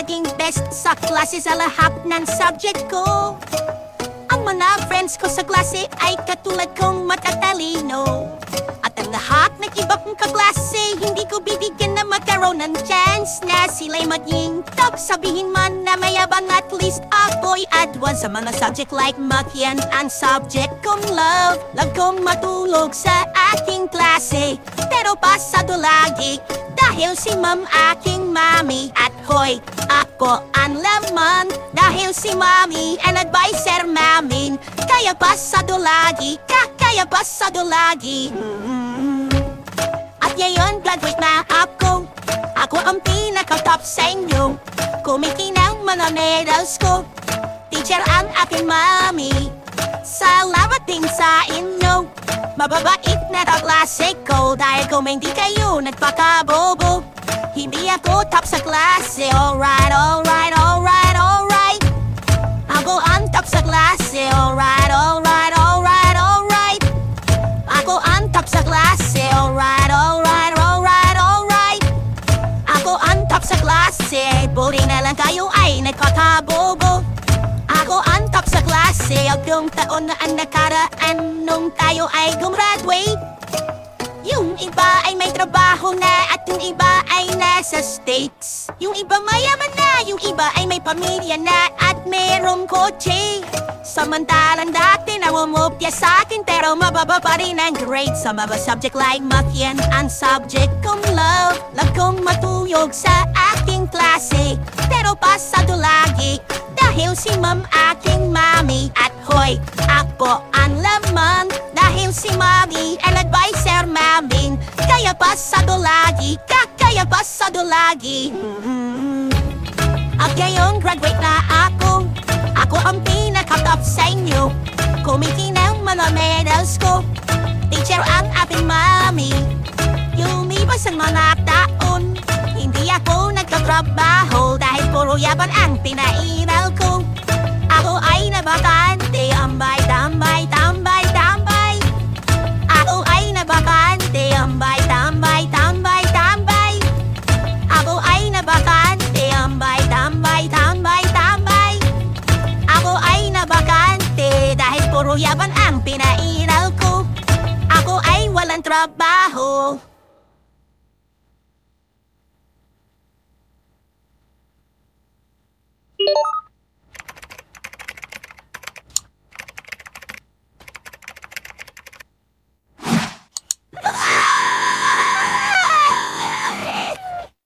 laging best sa klase sa lahat ng subject ko. Ang mga friends ko sa klase ay katulad kong matatalino. At ang lahat ng iba kong kaklase, hindi ko bibigyan na magkaroon ng chance na sila'y maging top. Sabihin man na mayabang at least ako'y advance sa mga subject like math yan ang subject kong love. Love kong matulog sa aking klase, pero pasado lagi dahil si ma'am aking mami At hoy, ako ang laman Dahil si mami ang advisor namin. Kaya pasado lagi, kakaya pasado lagi Mm. At ngayon graduate na ako. Ako ang pinaka-top sa inyo. Kumiti ng mga medals ko. Teacher ang aking mami. Salamat din sa inyo. Mababait na kaklase ko. Dahil kung hindi kayo nagpakabobo Hindi ako top sa klase. Alright, alright, alright, alright. Ako ang top sa klase. Alright, alright, alright, alright. Ako ang top sa klase. Alright, alright, alright, alright. Ako ang top sa klase. Buti na lang kayo ay nagkakabobo Ako ang top sa klase. Yung taon na ang nakaraan Nung tayo ay gumraduate. Yung iba ay may trabaho na At yung iba ay nasa States. Yung iba mayaman na Yung iba ay may pamilya na At merong kotse. Samantalang dati namumupya sa akin Pero mababa pa rin ang grade. Sa mga subject like math yan Ang subject kong love. Love kong matuyog sa aking klase. Pero pasado lagi Dahil si ma'am aking mami. At hoy, ako ang laman Dahil si mami ang advisor namin Kaya pasado lagi Kakaya pasado lagi. Mhm. At ngayong graduate na ako Ako ang pinaka-top sa inyo. Kumiti ng mga medals ko. Teacher ang aking mami. Lumipas ang mga taon. Hindi ako nagtatrabaho Dahil puro yaban ang pinairal ko. Ako ay nabakante Ambay-dambay puro yaman ang pinainaw ko. Ako ay walang trabaho.